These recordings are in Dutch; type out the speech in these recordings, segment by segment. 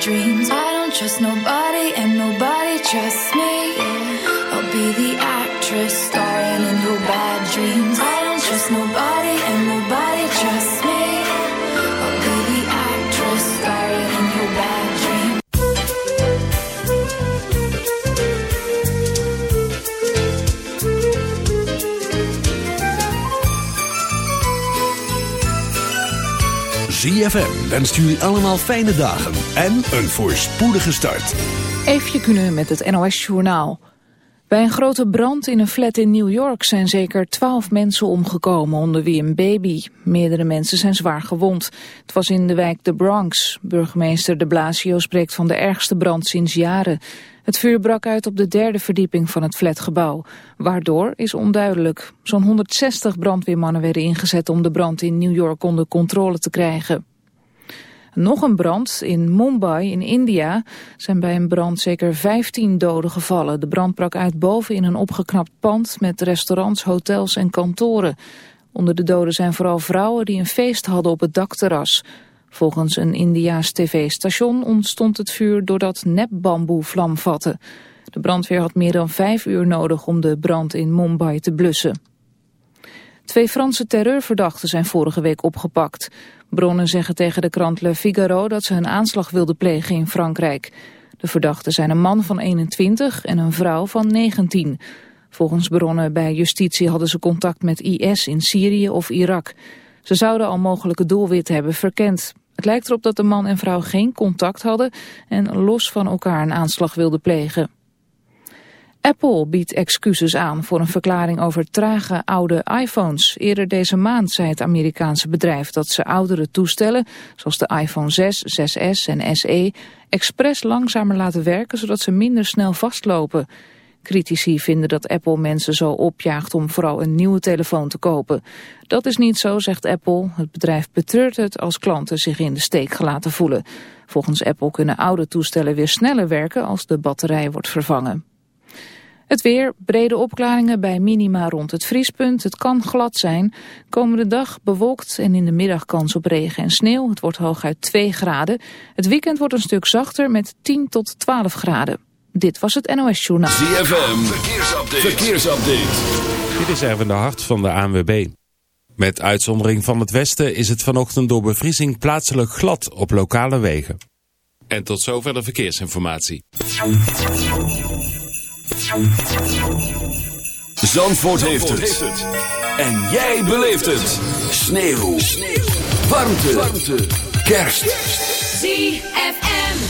dreams. I don't trust nobody and nobody trusts me. ZFM wenst jullie allemaal fijne dagen en een voorspoedige start. Eefje kunnen met het NOS Journaal. Bij een grote brand in een flat in New York zijn zeker twaalf mensen omgekomen, onder wie een baby. Meerdere mensen zijn zwaar gewond. Het was in de wijk de Bronx. Burgemeester de Blasio spreekt van de ergste brand sinds jaren. Het vuur brak uit op de derde verdieping van het flatgebouw. Waardoor is onduidelijk. Zo'n 160 brandweermannen werden ingezet om de brand in New York onder controle te krijgen. Nog een brand in Mumbai in India zijn bij een brand zeker 15 doden gevallen. De brand brak uit boven in een opgeknapt pand met restaurants, hotels en kantoren. Onder de doden zijn vooral vrouwen die een feest hadden op het dakterras. Volgens een Indiaas tv-station ontstond het vuur doordat nepbamboe vlam vatte. De brandweer had meer dan vijf uur nodig om de brand in Mumbai te blussen. Twee Franse terreurverdachten zijn vorige week opgepakt. Bronnen zeggen tegen de krant Le Figaro dat ze een aanslag wilden plegen in Frankrijk. De verdachten zijn een man van 21 en een vrouw van 19. Volgens bronnen bij justitie hadden ze contact met IS in Syrië of Irak. Ze zouden al mogelijke doelwitten hebben verkend. Het lijkt erop dat de man en vrouw geen contact hadden en los van elkaar een aanslag wilden plegen. Apple biedt excuses aan voor een verklaring over trage oude iPhones. Eerder deze maand zei het Amerikaanse bedrijf dat ze oudere toestellen, zoals de iPhone 6, 6S en SE, expres langzamer laten werken zodat ze minder snel vastlopen. Critici vinden dat Apple mensen zo opjaagt om vooral een nieuwe telefoon te kopen. Dat is niet zo, zegt Apple. Het bedrijf betreurt het als klanten zich in de steek gelaten voelen. Volgens Apple kunnen oude toestellen weer sneller werken als de batterij wordt vervangen. Het weer, brede opklaringen bij minima rond het vriespunt. Het kan glad zijn. Komende dag bewolkt en in de middag kans op regen en sneeuw. Het wordt hooguit 2 graden. Het weekend wordt een stuk zachter met 10 tot 12 graden. Dit was het NOS Journaal. ZFM, verkeersupdate. verkeersupdate. Dit is even de hart van de ANWB. Met uitzondering van het westen is het vanochtend door bevriezing plaatselijk glad op lokale wegen. En tot zover de verkeersinformatie. Zandvoort, heeft, het. En jij beleeft het. Sneeuw. Sneeuw. Warmte. Warmte. Kerst. ZFM.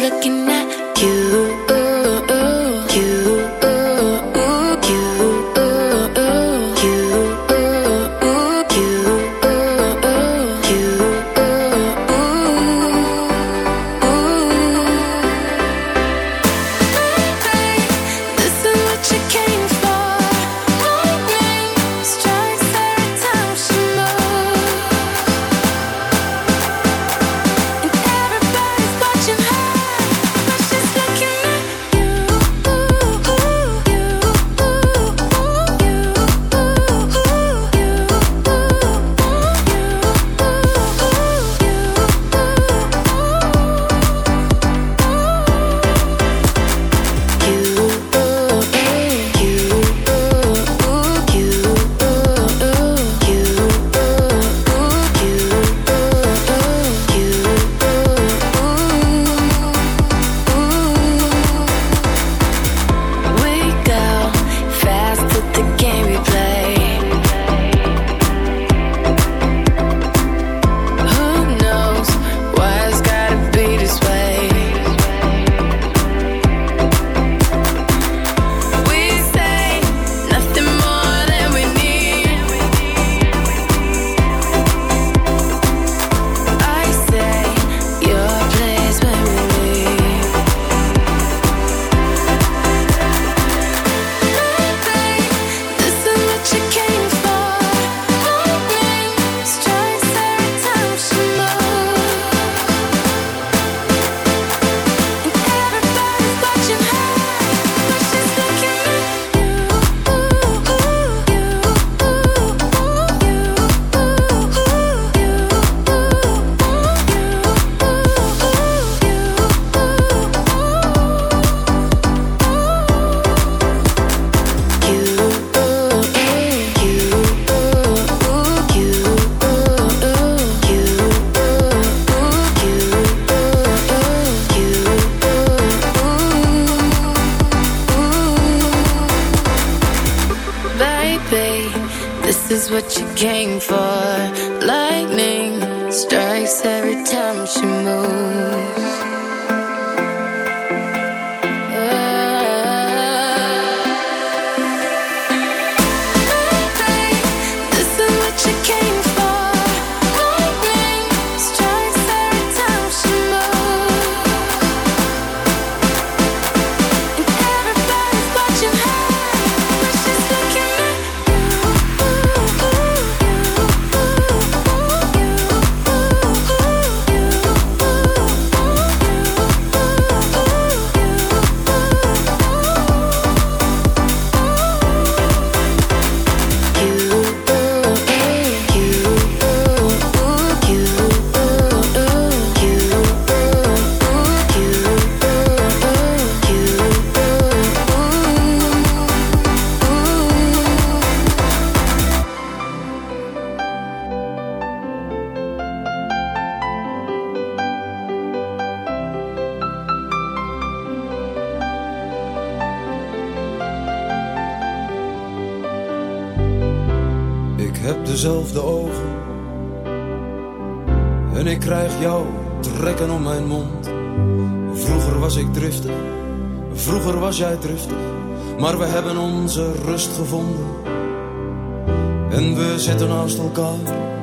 Looking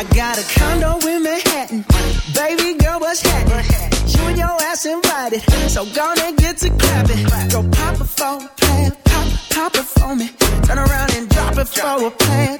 I got a condo in Manhattan. Baby girl, what's happening? You and your ass invited. So gonna get to clapping. Go pop a plan. Pop, pop it for me. Turn around and drop it for a plan.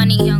money,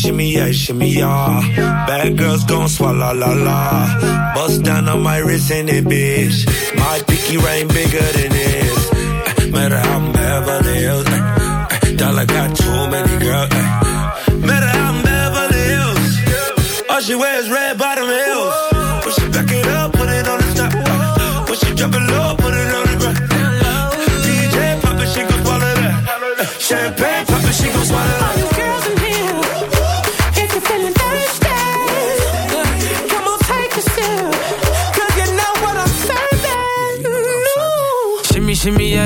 Shimmy, yeah, shimmy, yeah. Bad girls gon' swallow la la. Bust down on my wrist in it, bitch. My pinky ring bigger than this. Eh, Matter how I'm Beverly Hills. eh, eh, Dollar got too many girls. eh. Matter how I'm Beverly Hills. All she wears red bottom heels.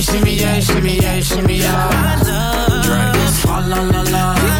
Shimmy, shimmy, yeah, shimmy, yeah, shimmy, yeah. Drink, swalla la la. Drink,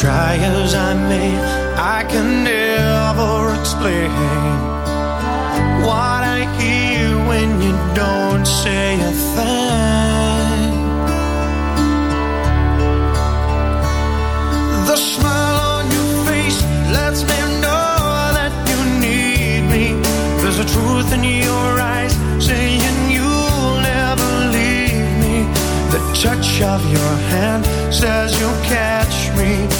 Try as I may, I can never explain what I hear when you don't say a thing. The smile on your face lets me know that you need me. There's a truth in your eyes saying you'll never leave me. The touch of your hand says you'll catch me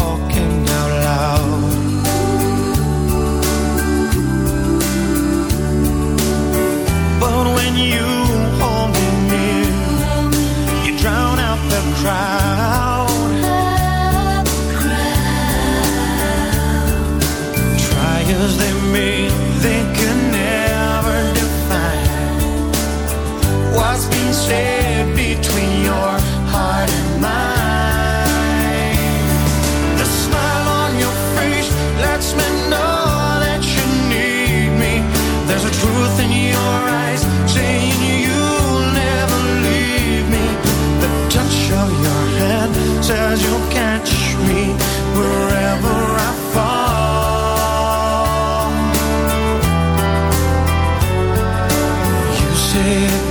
it.